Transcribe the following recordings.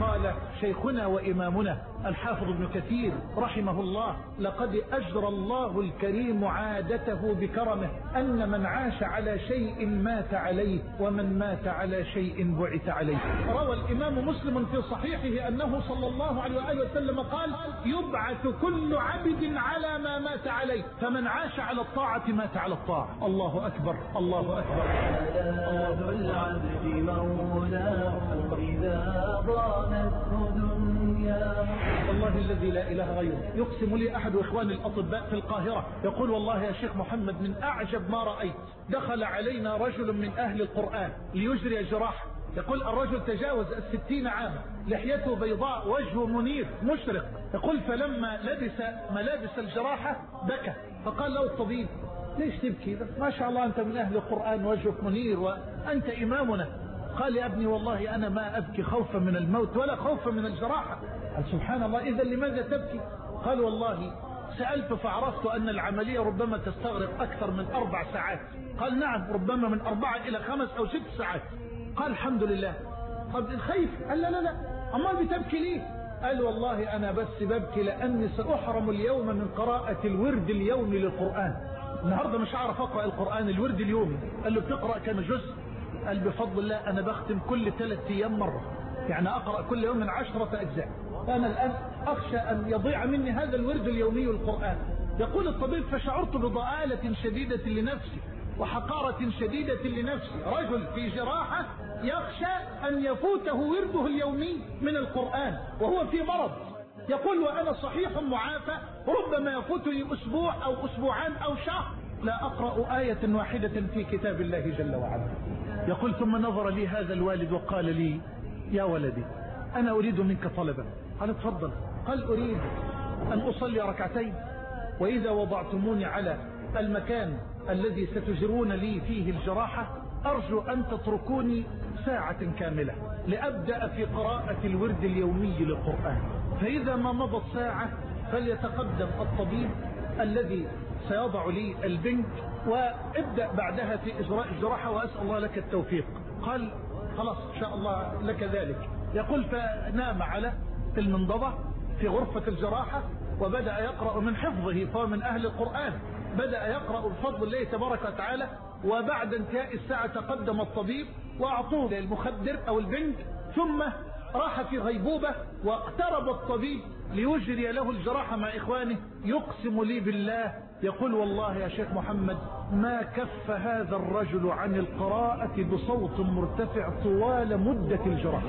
قال شيخنا وإمامنا الحافظ ابن كثير رحمه الله لقد أجرى الله الكريم عادته بكرمه أن من عاش على شيء مات عليه ومن مات على شيء بعث عليه. روى الإمام مسلم في صحيحه أنه صلى الله عليه وآله وسلم قال يبعث كل عبد مات عليه فمن عاش على الطاعة مات على الطاعة. الله أكبر الله أكبر. ملاذ العبد مولاه إذا ضانته دنياه والله الذي لا إله غيره يقسم لي أحد إخواني الأطباء في القاهرة. يقول والله يا شيخ محمد من أعجب ما رأيت. دخل علينا رجل من أهل القرآن ليجري جراحة. يقول الرجل تجاوز الستين عاما لحيته بيضاء وجهه منير مشرق. يقول فلما لبس ملابس الجراحة بكى. فقال له الطبيب ليش تبكي؟ ما شاء الله أنت من أهل القرآن وجهك منير وأنت إمامنا. قال يا ابني والله أنا ما أبكي خوفا من الموت ولا خوفا من الجراحة. قال سبحان الله إذا لماذا تبكي؟ قال والله سألت فعرفت أن العملية ربما تستغرق أكثر من أربع ساعات. قال نعم ربما من أربعة إلى خمس أو ست ساعات. قال الحمد لله. طب خايف قال لا لا لا. أمال بتبكي ليه؟ قال والله أنا بس ببكي لأني سأحرم اليوم من قراءة الورد اليومي للقرآن. النهاردة مش هعرف أقرأ القرآن الورد اليومي. قال له بتقرأ كم جزء؟ قال بفضل الله أنا بختم كل ثلاث أيام مرة. يعني أقرأ كل يوم من عشرة أجزاء. فأنا الآن أخشى أن يضيع مني هذا الورد اليومي القرآن. يقول الطبيب فشعرت بضآلة شديدة لنفسي. وحقارة شديدة لنفسي رجل في جراحة يخشى أن يفوته ورده اليومي من القرآن وهو في مرض. يقول وأنا صحيح معافى ربما يفوتني أسبوع أو أسبوعان أو شهر. لا أقرأ آية واحدة في كتاب الله جل وعلا. يقول ثم نظر لي هذا الوالد وقال لي يا ولدي أنا أريد منك طلبا. قال تفضل. قال أريد أن أصلي ركعتين وإذا وضعتموني على المكان الذي ستجرون لي فيه الجراحة أرجو أن تتركوني ساعة كاملة لأبدأ في قراءة الورد اليومي للقرآن. فإذا ما مضت ساعة فليتقدم الطبيب الذي سيضع لي البنك وابدأ بعدها في إجراء الجراحة وأسأل الله لك التوفيق. قال خلاص إن شاء الله لك ذلك. يقول فنام على المنضبة في غرفة الجراحة وبدأ يقرأ من حفظه فهو من أهل القرآن. بدأ يقرأ بفضل الله تبارك وتعالى وبعد انتهاء الساعة تقدم الطبيب وأعطوه المخدر أو البنك ثم راح في غيبوبة واقترب الطبيب ليجري له الجراحة مع إخوانه. يقسم لي بالله يقول والله يا شيخ محمد ما كف هذا الرجل عن القراءة بصوت مرتفع طوال مدة الجراحة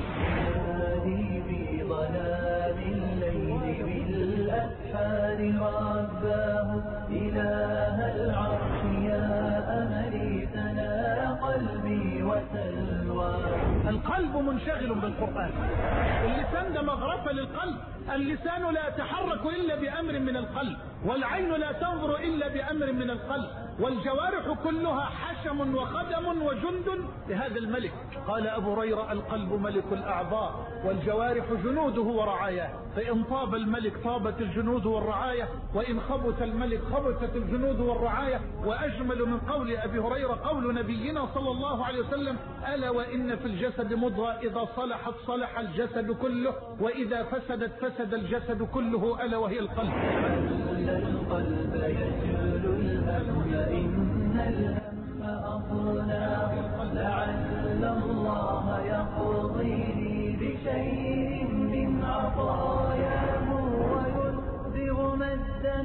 رباه إله العرش. منشغل بالقرآن. اللسان ده مغرفة للقلب. اللسان لا يتحرك إلا بأمر من القلب. والعين لا تنظر إلا بأمر من القلب. والجوارح كلها حشم وخدم وجند لهذا الملك. قال أبو هريرة القلب ملك الأعضاء والجوارح جنوده ورعاياه. فإن طاب الملك طابت الجنود والرعاية وإن خبث الملك خبثت الجنود والرعاية. وأجمل من قول أبي هريرة قول نبينا صلى الله عليه وسلم ألا وإن في الجسد مضغة إذا صلحت صلح الجسد كله وإذا فسدت فسد الجسد كله ألا وهي القلب. القلب يشغل الهم إن الهم أطنا لعل الله يقضيني بشيء من عطاياه ويسبغ مدا